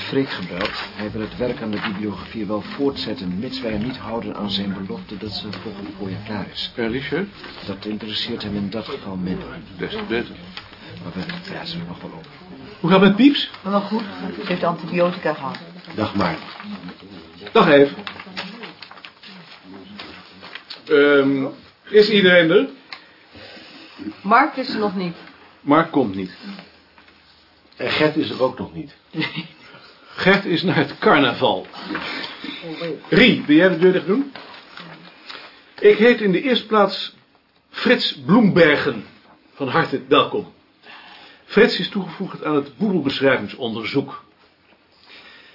Freek gebeld. Hij wil het werk aan de bibliografie wel voortzetten... mits wij hem niet houden aan zijn belofte dat ze volgend voorjaar klaar is. Ja, Richard? Dat interesseert hem in dat geval minder. Des te beter. Maar we praten er nog wel over. Hoe gaat het met Pieps? Wel goed, ze heeft antibiotica gehad. Dag maar. Dag even. Ehm is iedereen er? Mark is er nog niet. Mark komt niet. En Gert is er ook nog niet. Gert is naar het carnaval. Rie, wil jij de deur dicht doen? Ik heet in de eerste plaats Frits Bloembergen. Van harte welkom. Frits is toegevoegd aan het boedelbeschrijvingsonderzoek.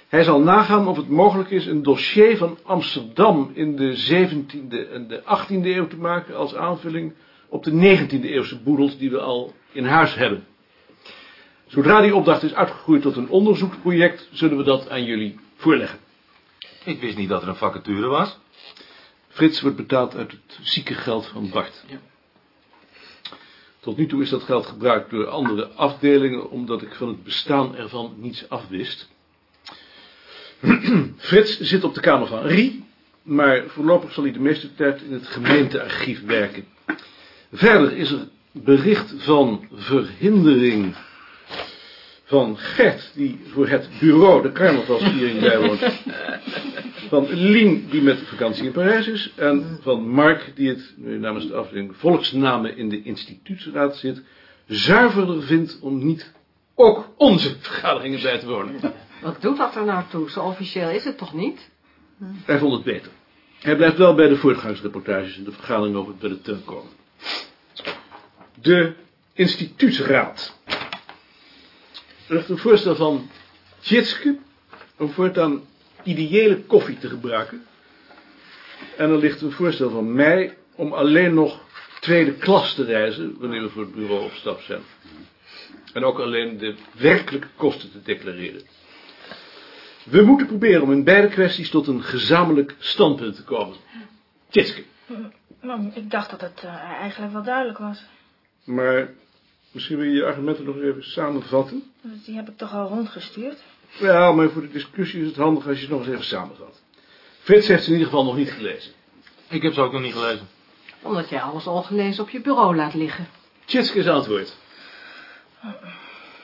Hij zal nagaan of het mogelijk is een dossier van Amsterdam in de 17e en de 18e eeuw te maken als aanvulling op de 19e eeuwse boedels die we al in huis hebben. Zodra die opdracht is uitgegroeid tot een onderzoeksproject, zullen we dat aan jullie voorleggen. Ik wist niet dat er een vacature was. Frits wordt betaald uit het ziekengeld van Bart. Tot nu toe is dat geld gebruikt door andere afdelingen, omdat ik van het bestaan ervan niets afwist. Frits zit op de kamer van Rie, maar voorlopig zal hij de meeste tijd in het gemeentearchief werken. Verder is er bericht van verhindering van Gert, die voor het bureau de carnavalsviering bijwoont. Van Lien, die met vakantie in Parijs is. En van Mark, die het, nu namens de afdeling volksnamen in de instituutsraad zit, zuiverder vindt om niet ook onze vergaderingen bij te wonen. Wat doet dat er nou toe? Zo officieel is het toch niet? Hij vond het beter. Hij blijft wel bij de voortgangsreportages en de vergadering over het bij de komen. De instituutsraad. Er ligt een voorstel van Tjitske om voortaan ideële koffie te gebruiken. En er ligt een voorstel van mij om alleen nog tweede klas te reizen wanneer we voor het bureau op stap zijn. En ook alleen de werkelijke kosten te declareren. We moeten proberen om in beide kwesties tot een gezamenlijk standpunt te komen. Tjitske. Nou, ik dacht dat het eh, eigenlijk wel duidelijk was. Maar misschien wil je je argumenten nog even samenvatten. Die heb ik toch al rondgestuurd. Ja, maar voor de discussie is het handig als je het nog eens even samenvat. Frits heeft ze in ieder geval nog niet gelezen. Ik heb ze ook nog niet gelezen. Omdat jij alles al gelezen op je bureau laat liggen. Tjitske is antwoord.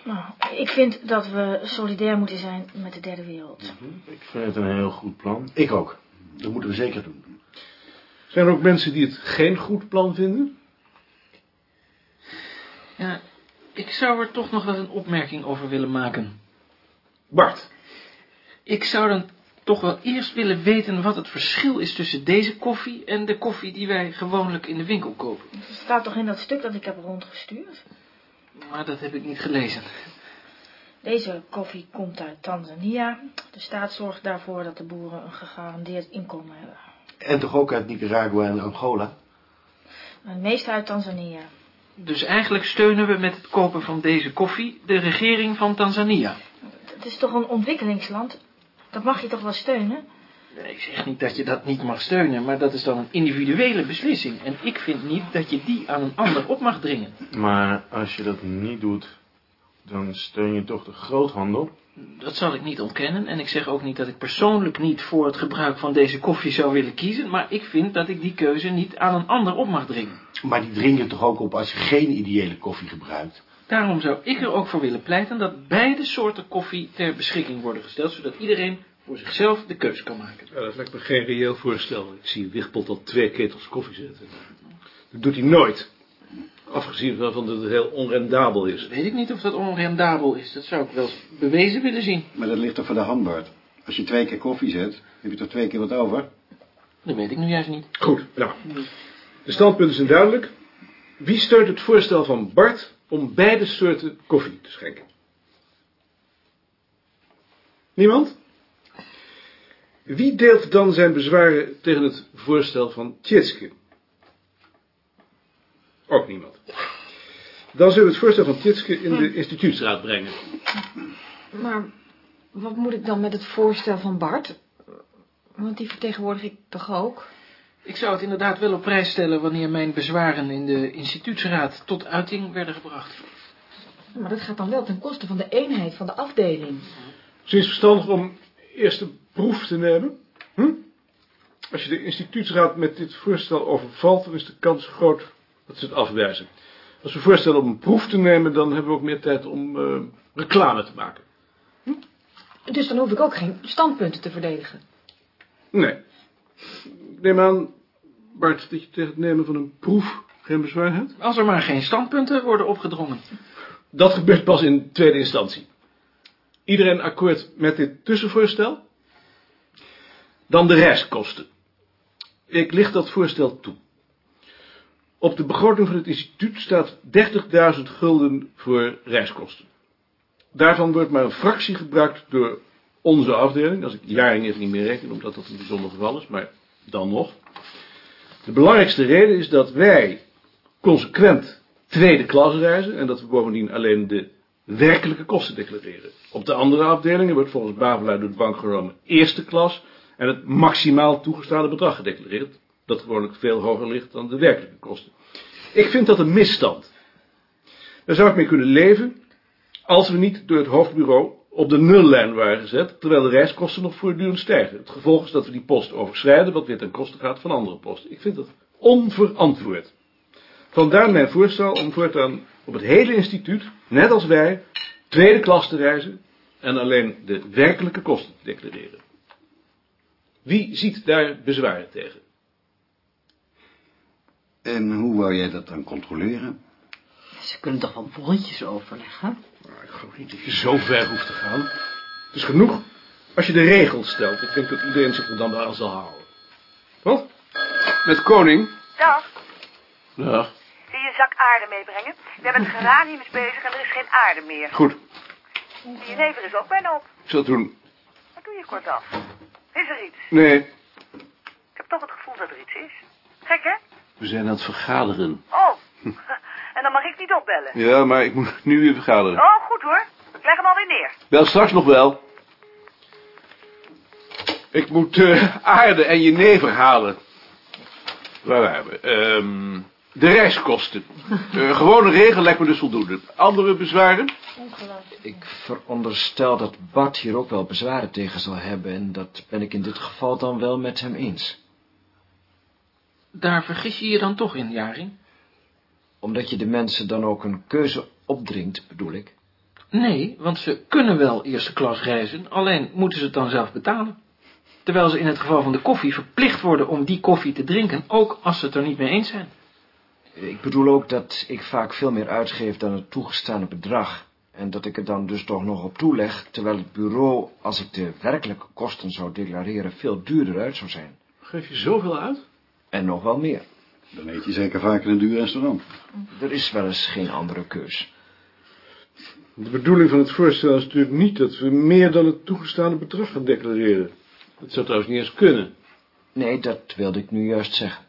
Nou, ik vind dat we solidair moeten zijn met de derde wereld. Ik vind het een heel goed plan. Ik ook. Dat moeten we zeker doen. Zijn er ook mensen die het geen goed plan vinden? Ja, ik zou er toch nog wel een opmerking over willen maken. Bart. Ik zou dan toch wel eerst willen weten wat het verschil is tussen deze koffie en de koffie die wij gewoonlijk in de winkel kopen. Het staat toch in dat stuk dat ik heb rondgestuurd? Maar dat heb ik niet gelezen. Deze koffie komt uit Tanzania. De staat zorgt daarvoor dat de boeren een gegarandeerd inkomen hebben. En toch ook uit Nicaragua en Angola? Het meeste uit Tanzania. Dus eigenlijk steunen we met het kopen van deze koffie de regering van Tanzania. Het is toch een ontwikkelingsland? Dat mag je toch wel steunen? Ik zeg niet dat je dat niet mag steunen, maar dat is dan een individuele beslissing. En ik vind niet dat je die aan een ander op mag dringen. Maar als je dat niet doet, dan steun je toch de groothandel? Dat zal ik niet ontkennen. En ik zeg ook niet dat ik persoonlijk niet voor het gebruik van deze koffie zou willen kiezen. Maar ik vind dat ik die keuze niet aan een ander op mag dringen. Maar die dring je toch ook op als je geen ideële koffie gebruikt? Daarom zou ik er ook voor willen pleiten dat beide soorten koffie ter beschikking worden gesteld. Zodat iedereen voor zichzelf de keuze kan maken. Ja, dat lijkt me geen reëel voorstel. Ik zie Wichtbold al twee ketels koffie zetten. Dat doet hij nooit. Afgezien van dat het heel onrendabel is. Weet ik niet of dat onrendabel is. Dat zou ik wel eens bewezen willen zien. Maar dat ligt toch voor de hand, Bart? Als je twee keer koffie zet, heb je toch twee keer wat over? Dat weet ik nu juist niet. Goed, nou. De standpunten zijn duidelijk. Wie steunt het voorstel van Bart om beide soorten koffie te schenken? Niemand? Wie deelt dan zijn bezwaren tegen het voorstel van Tjitske? Ook niemand. Dan zullen we het voorstel van Tjitske in de instituutsraad brengen. Maar wat moet ik dan met het voorstel van Bart? Want die vertegenwoordig ik toch ook? Ik zou het inderdaad wel op prijs stellen wanneer mijn bezwaren in de instituutsraad tot uiting werden gebracht. Maar dat gaat dan wel ten koste van de eenheid van de afdeling. Misschien is het verstandig om eerst een proef te nemen. Hm? Als je de instituutsraad met dit voorstel overvalt, dan is de kans groot dat ze het afwijzen. Als we voorstellen om een proef te nemen, dan hebben we ook meer tijd om eh, reclame te maken. Dus dan hoef ik ook geen standpunten te verdedigen. Nee. Ik neem aan, Bart, dat je tegen het nemen van een proef geen bezwaar hebt? Als er maar geen standpunten worden opgedrongen. Dat gebeurt pas in tweede instantie. Iedereen akkoord met dit tussenvoorstel? Dan de reiskosten. Ik licht dat voorstel toe. Op de begroting van het instituut staat 30.000 gulden voor reiskosten. Daarvan wordt maar een fractie gebruikt door onze afdeling, als ik jaring even niet meer reken, omdat dat een bijzonder geval is, maar dan nog. De belangrijkste reden is dat wij consequent tweede klas reizen en dat we bovendien alleen de werkelijke kosten declareren. Op de andere afdelingen wordt volgens Bavelaar door de bank genomen eerste klas en het maximaal toegestane bedrag gedeclareerd, dat gewoonlijk veel hoger ligt dan de werkelijke kosten. Ik vind dat een misstand. Daar zou ik mee kunnen leven als we niet door het hoofdbureau op de nullijn waren gezet, terwijl de reiskosten nog voortdurend stijgen. Het gevolg is dat we die post overschrijden, wat weer ten koste gaat van andere posten. Ik vind dat onverantwoord. Vandaar mijn voorstel om voortaan op het hele instituut, net als wij, tweede klas te reizen en alleen de werkelijke kosten te declareren. Wie ziet daar bezwaren tegen? En hoe wou jij dat dan controleren? Ze kunnen toch wel bonnetjes overleggen? Nou, ik geloof niet dat je zo ver hoeft te gaan. Het is genoeg als je de regels stelt. Ik denk dat iedereen zich er dan wel aan zal houden. Wat? Met koning? Dag, Ja, wil je een zak aarde meebrengen? We hebben het geraniums bezig en er is geen aarde meer. goed. De jenever is ook bijna op. Ik zal het doen. Wat doe je kortaf? Is er iets? Nee, Ik heb toch het gevoel dat er iets is. Gek, hè? we zijn aan het vergaderen. Oh, en dan mag ik niet opbellen. Ja, maar ik moet nu weer vergaderen. Oh, goed hoor. Ik leg hem alweer neer. Wel straks nog wel. Ik moet eh, aarde en jenever halen. Waar waren we? Ehm, de reiskosten. Eh gewone regel lijkt me dus voldoende. Andere bezwaren? Ik veronderstel dat Bart hier ook wel bezwaren tegen zal hebben... en dat ben ik in dit geval dan wel met hem eens. Daar vergis je je dan toch in, Jaring? Omdat je de mensen dan ook een keuze opdringt, bedoel ik. Nee, want ze kunnen wel eerste klas reizen, alleen moeten ze het dan zelf betalen. Terwijl ze in het geval van de koffie verplicht worden om die koffie te drinken, ook als ze het er niet mee eens zijn. Ik bedoel ook dat ik vaak veel meer uitgeef dan het toegestane bedrag... en dat ik er dan dus toch nog op toeleg... terwijl het bureau, als ik de werkelijke kosten zou declareren... veel duurder uit zou zijn. Geef je zoveel uit? En nog wel meer. Dan eet je zeker vaak in een duur restaurant. Er is wel eens geen andere keus. De bedoeling van het voorstel is natuurlijk niet dat we meer dan het toegestane bedrag gaan declareren. Dat zou trouwens niet eens kunnen. Nee, dat wilde ik nu juist zeggen.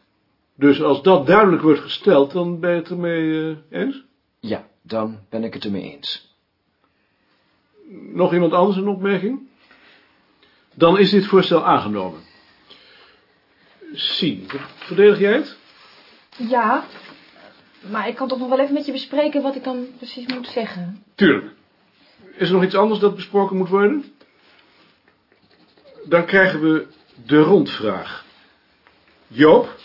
Dus als dat duidelijk wordt gesteld, dan ben je het ermee eh, eens? Ja, dan ben ik het ermee eens. Nog iemand anders een opmerking? Dan is dit voorstel aangenomen. Sien, verdedig jij het? Ja, maar ik kan toch nog wel even met je bespreken wat ik dan precies moet zeggen. Tuurlijk. Is er nog iets anders dat besproken moet worden? Dan krijgen we de rondvraag. Joop?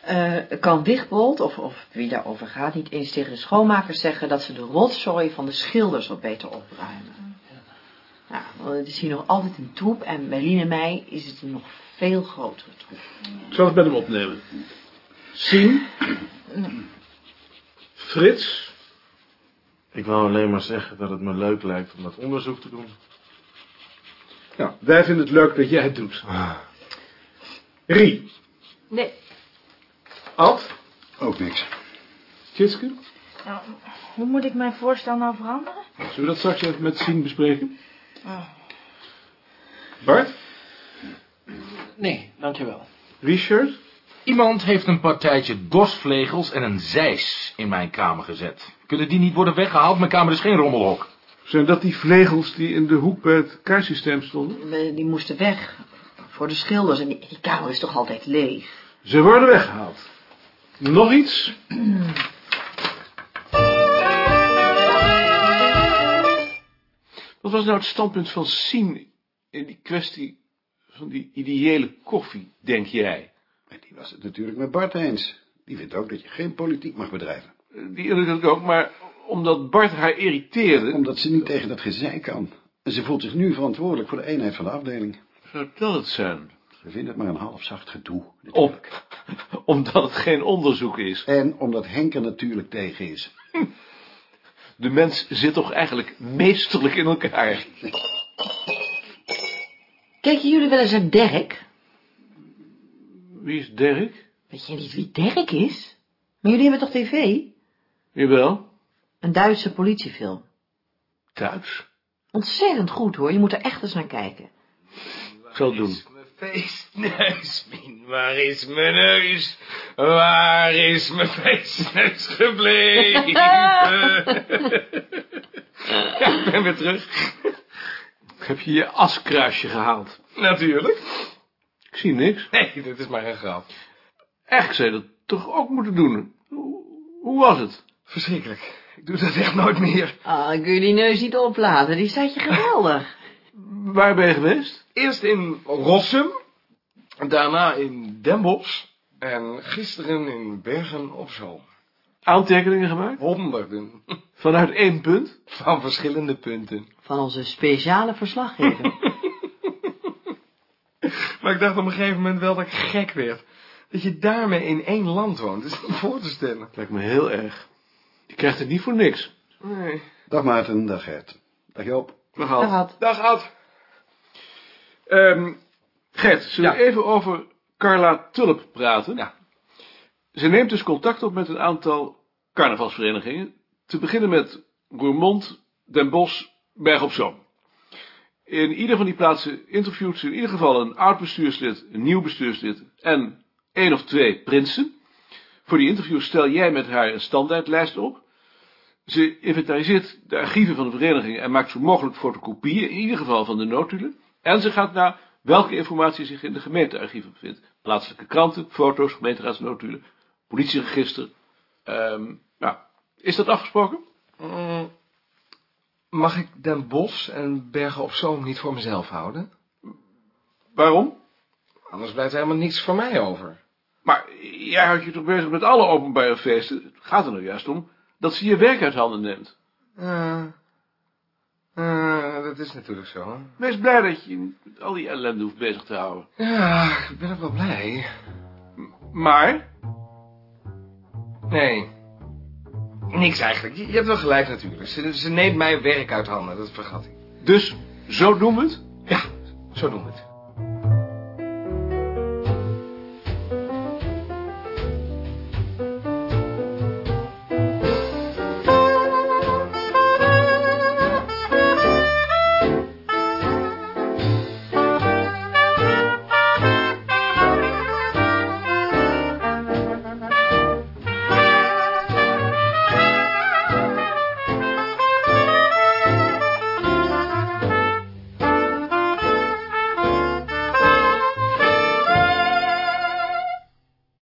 Eh, kan Wigbold, of, of wie daarover gaat, niet eens tegen de schoonmakers zeggen dat ze de rotzooi van de schilders wat beter opruimen? Ja, want het is hier nog altijd een troep en bij Lien en mij is het een nog veel grotere troep. Ik zal het met hem opnemen. Sien? Frits? Ik wou alleen maar zeggen dat het me leuk lijkt om dat onderzoek te doen. Nou, wij vinden het leuk dat jij het doet. Rie? Nee, Ad? Ook niks. Tjitske? Nou, hoe moet ik mijn voorstel nou veranderen? Zullen we dat straks even met Sien bespreken? Bart? Nee, dankjewel. Richard? Iemand heeft een partijtje dorsvlegels en een zeis in mijn kamer gezet. Kunnen die niet worden weggehaald? Mijn kamer is geen rommelhok. Zijn dat die vlegels die in de hoek bij het kaarsysteem stonden? We- Die moesten weg voor de schilders en die, die kamer is toch altijd leeg. Ze worden weggehaald. Nog iets? Wat was nou het standpunt van Sien in die kwestie van die ideële koffie, denk jij? Die was het natuurlijk met Bart eens. Die vindt ook dat je geen politiek mag bedrijven. Die indruk had ik ook, maar omdat Bart haar irriteerde... Omdat ze niet tegen dat gezeik kan. En ze voelt zich nu verantwoordelijk voor de eenheid van de afdeling. Zou dat het zijn? Ze vindt het maar een half zacht gedoe. Om, omdat het geen onderzoek is. En omdat Henk er natuurlijk tegen is. De mens zit toch eigenlijk meesterlijk in elkaar. Kijken jullie wel eens naar Dirk? Wie is Dirk? Weet je niet wie Dirk is? Maar jullie hebben toch tv? Jawel. Een Duitse politiefilm. Thuis? Ontzettend goed hoor, je moet er echt eens naar kijken. Ik zal het doen. Feestneus, Mien, waar is mijn neus? Waar is mijn feestneus gebleven? Ja, ik ben weer terug. Heb je je askruisje gehaald? Natuurlijk. Ik zie niks. Nee, dit is maar een grap. Echt, zou je dat toch ook moeten doen? Hoe, hoe was het? Verschrikkelijk. Ik doe dat echt nooit meer. Ah, kun je die neus niet opladen, die staat je geweldig. Waar ben je geweest? Eerst in Rossum, daarna in Den Bosch en gisteren in Bergen op Zoom. Aantekeningen gemaakt? Honderden. Vanuit één punt? Van verschillende punten. Van onze speciale verslaggever. Maar ik dacht op een gegeven moment wel dat ik gek werd. Dat je daarmee in één land woont, is niet voor te stellen. Lijkt me heel erg. Je krijgt het niet voor niks. Nee. Dag Maarten, dag Gert. Dag Joop. Dag Dag, Ad. Ad. Dag Ad. Ehm, Gert, zullen we even over Carla Tulp praten? Ja. Ze neemt dus contact op met een aantal carnavalsverenigingen. Te beginnen met Roermond, Den Bosch, Berg op Zoom. In ieder van die plaatsen interviewt ze in ieder geval een oud bestuurslid, een nieuw bestuurslid en één of twee prinsen. Voor die interviews stel jij met haar een standaardlijst op. Ze inventariseert de archieven van de verenigingen en maakt zo mogelijk fotocopieën, in ieder geval van de notulen. En ze gaat naar welke informatie zich in de gemeentearchieven bevindt. Plaatselijke kranten, foto's, gemeenteraadsnotulen, politieregister. Ehm nou, is dat afgesproken? Mm, Mag ik Den Bosch en Bergen op Zoom niet voor mezelf houden? Waarom? Anders blijft er helemaal niets voor mij over. Maar jij houdt je toch bezig met alle openbare feesten. Het gaat er nou juist om dat ze je werk uit handen neemt. Eh, eh, dat is natuurlijk zo. hè. Wees blij dat je je met al die ellende hoeft bezig te houden. Ja, ik ben ook wel blij. Maar, Nee. Niks eigenlijk. Je, je hebt wel gelijk natuurlijk. Ze, ze neemt mijn werk uit handen, dat vergat ik. dus, zo doen we het? Ja, zo doen we het.